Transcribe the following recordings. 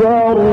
يسرناه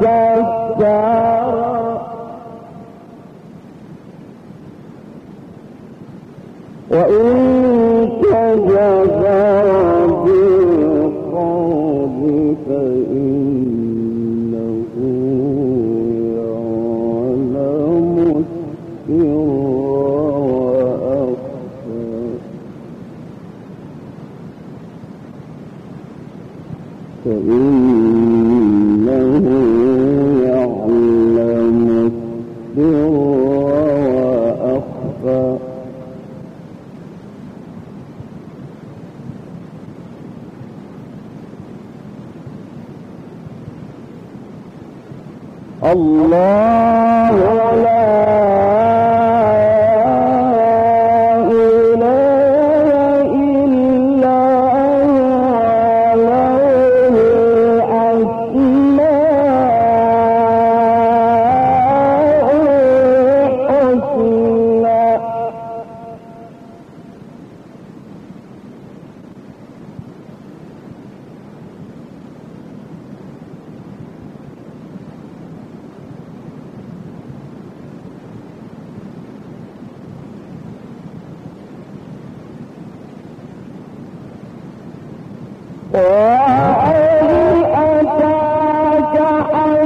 تكبر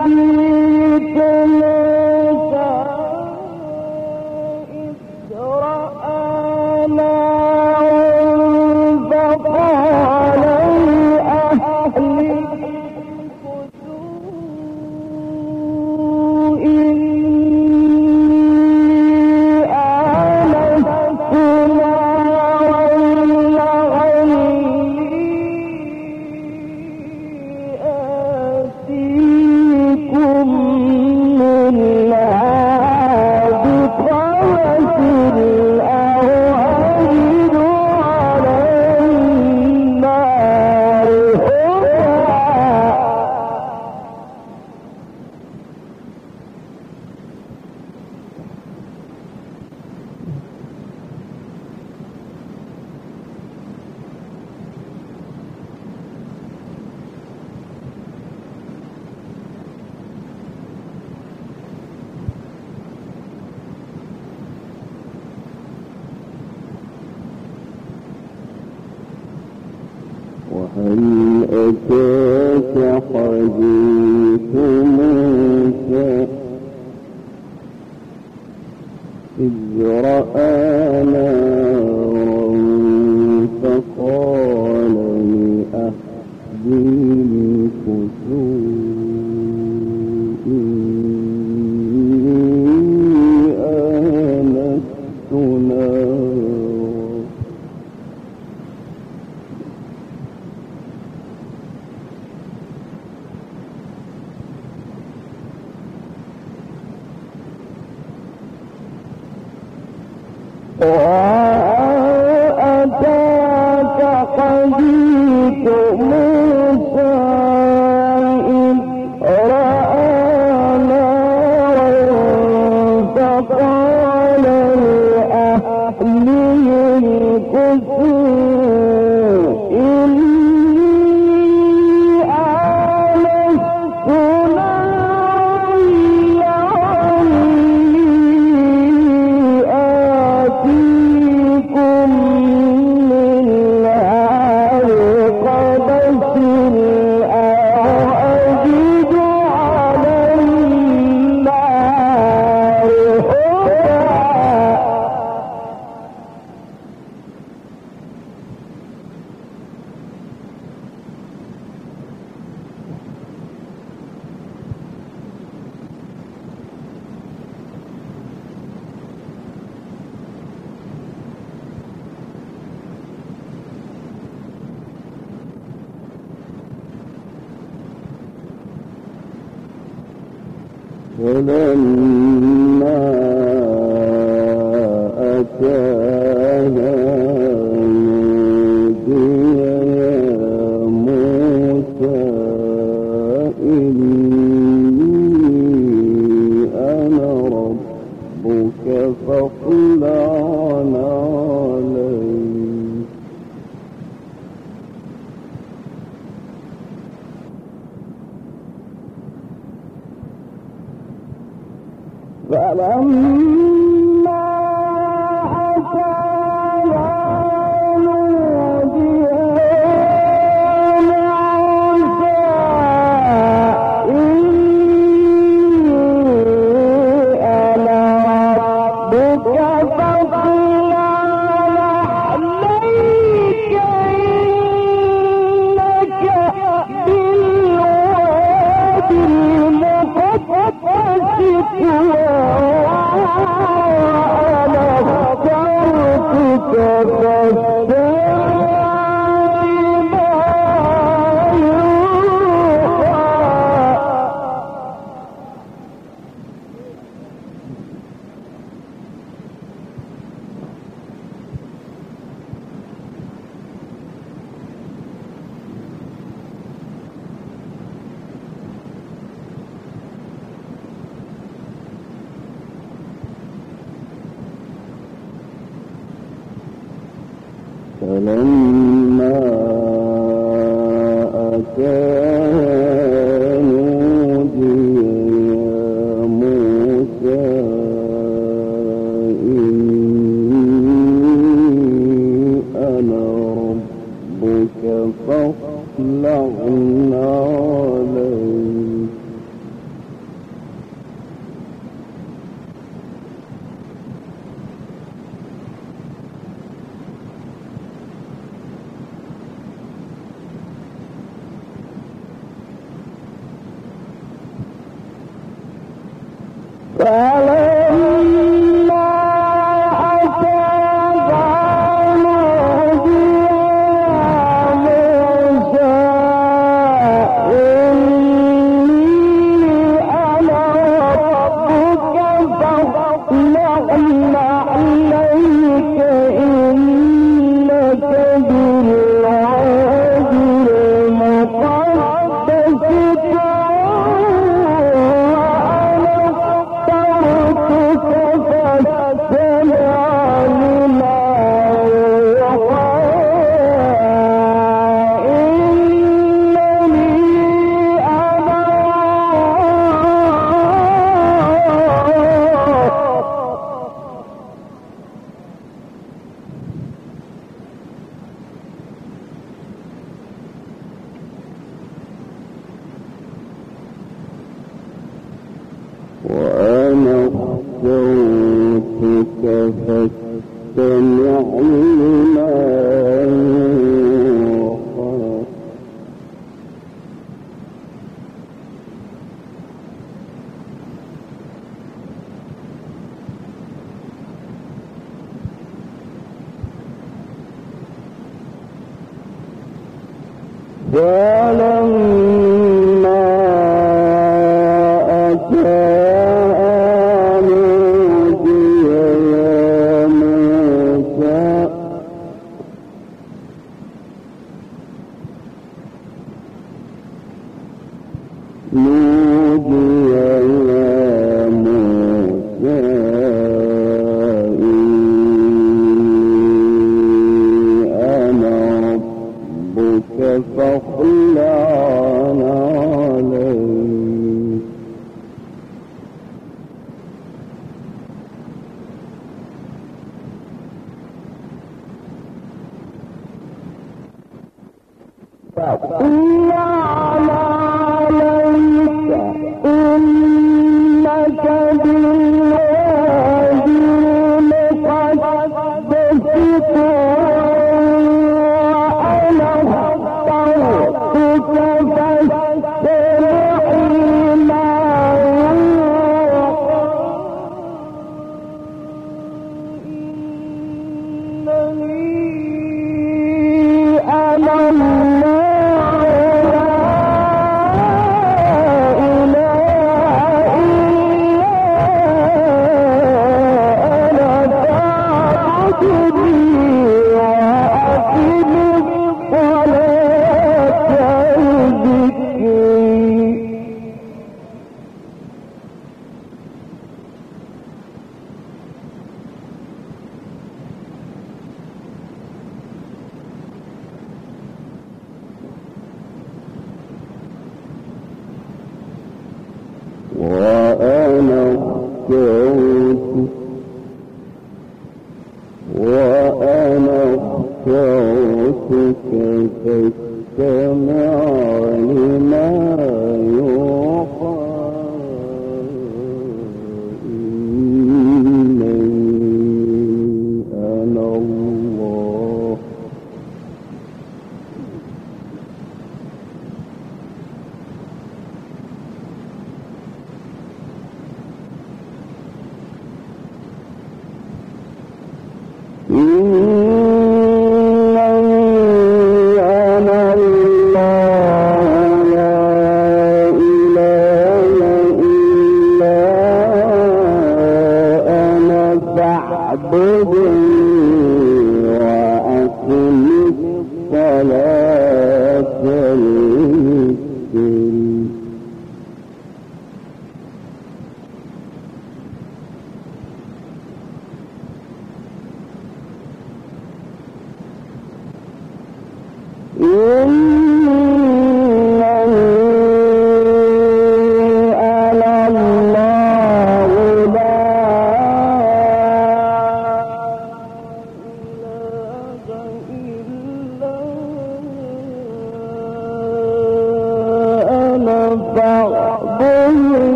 هل أنا الله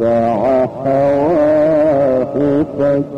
واتبع هواه فتردى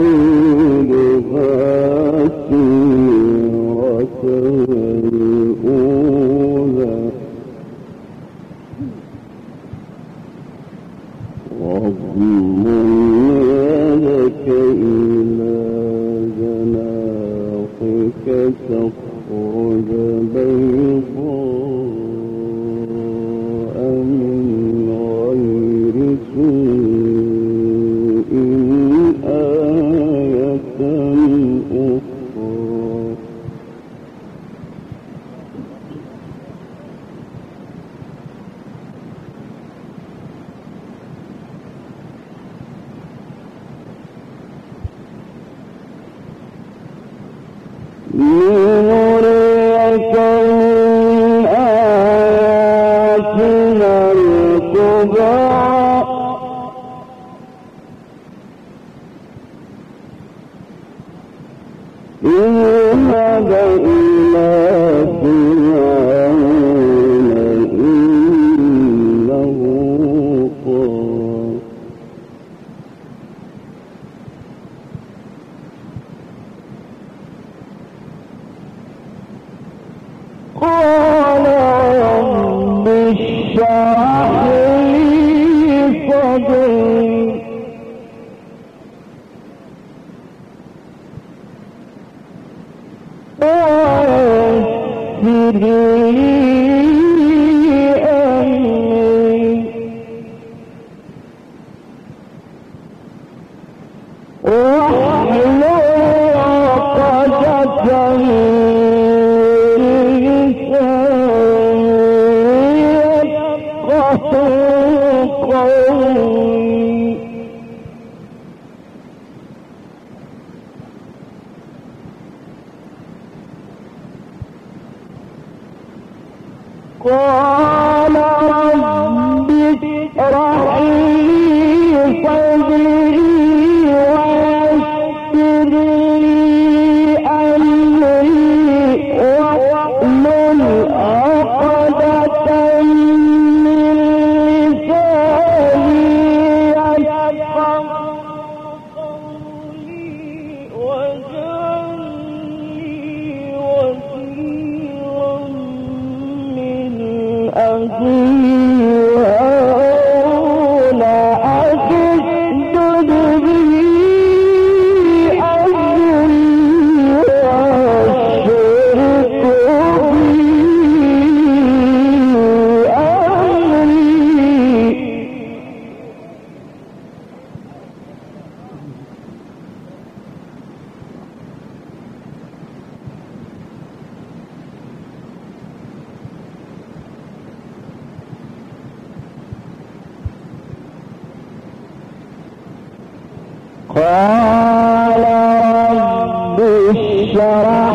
Oh. Oh, oh, وزيرا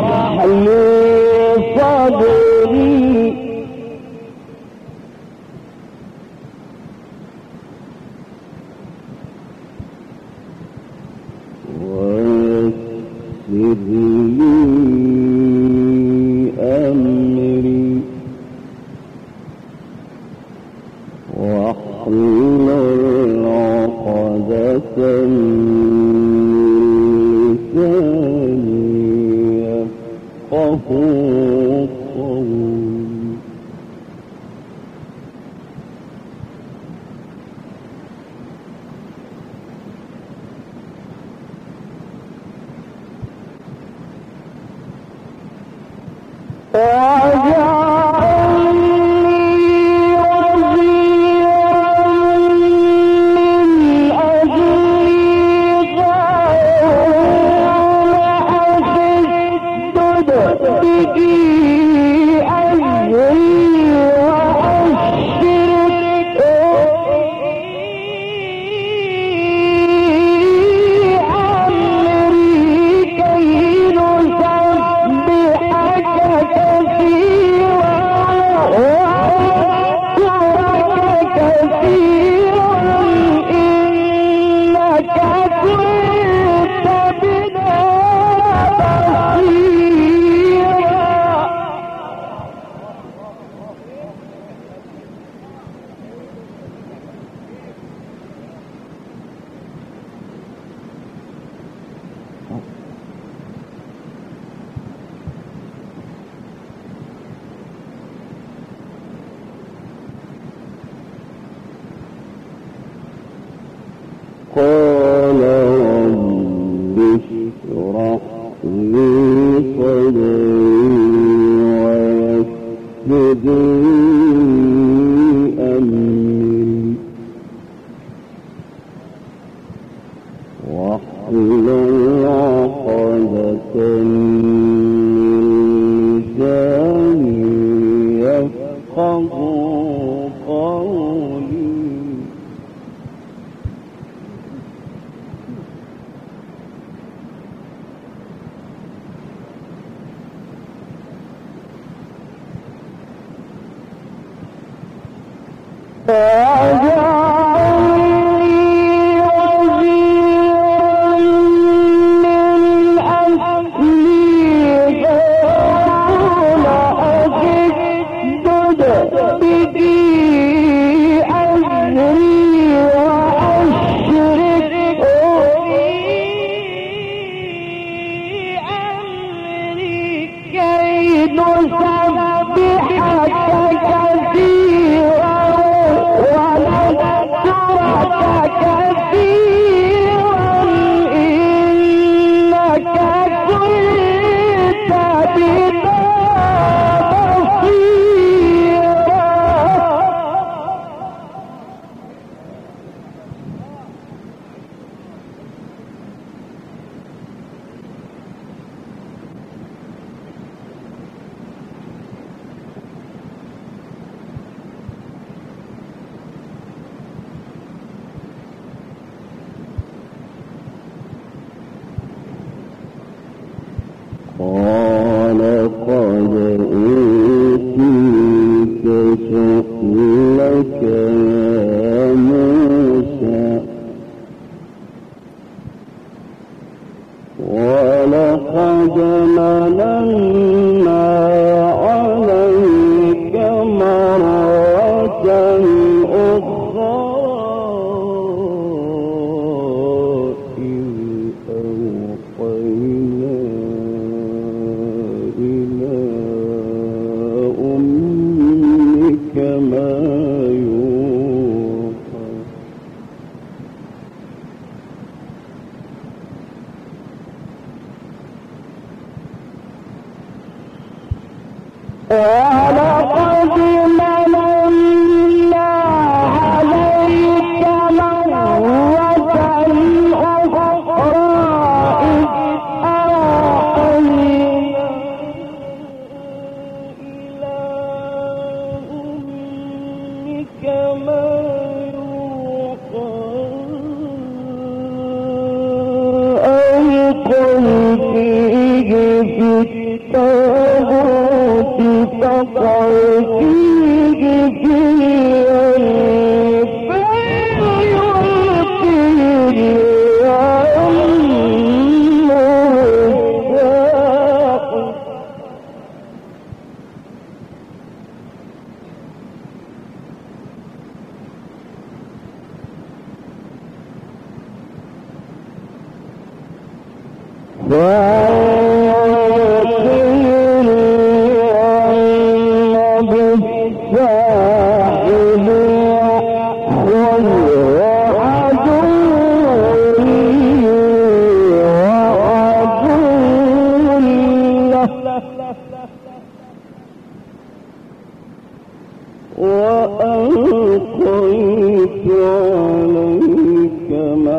Baby.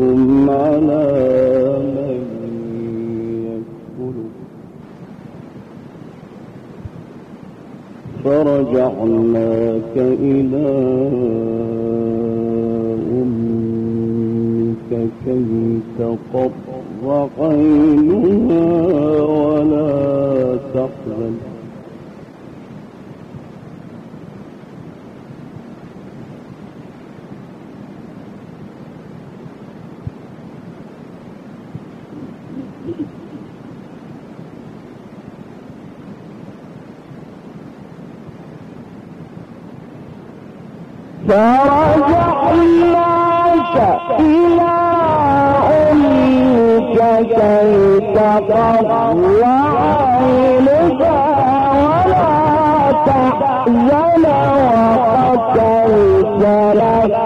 أدلكم على من يكفل فرجعناك إلى أمك كي تقر عينها. جلت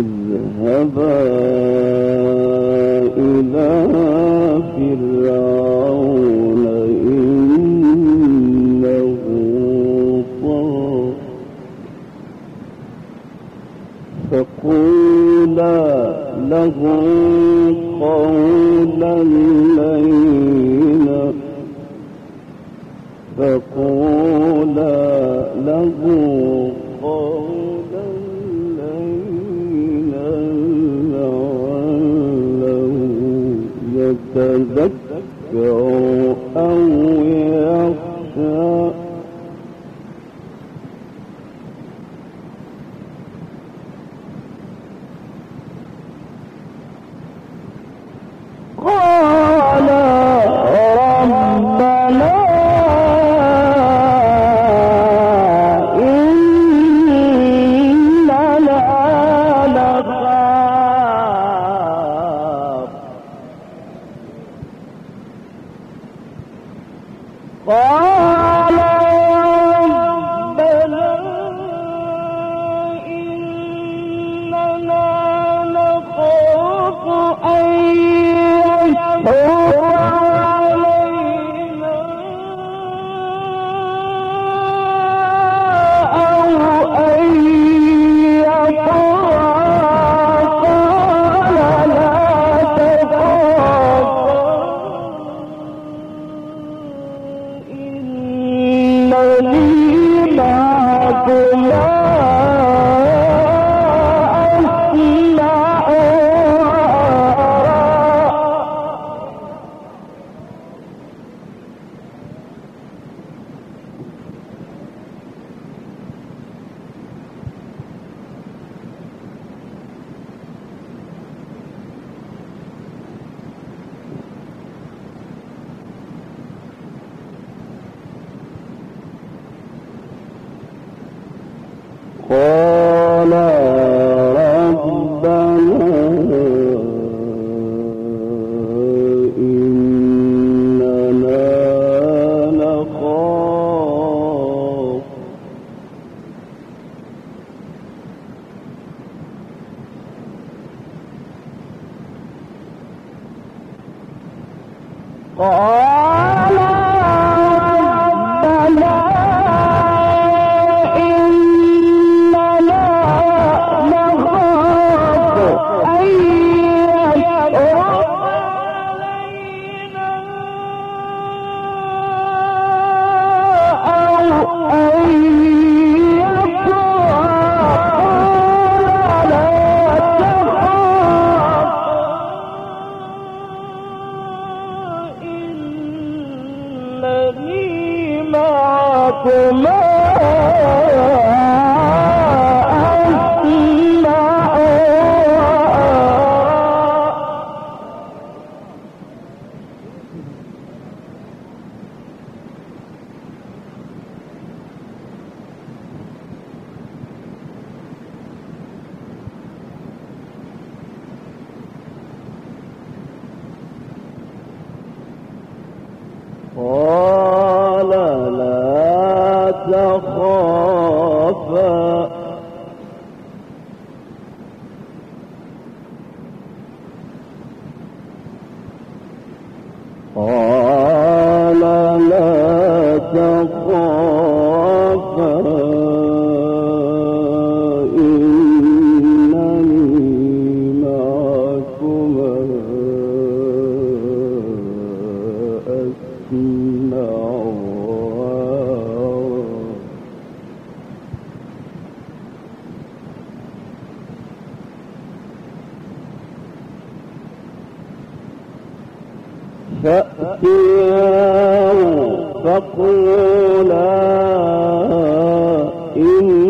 اذهبا إلى إنه فقولا له قولا go 呜呜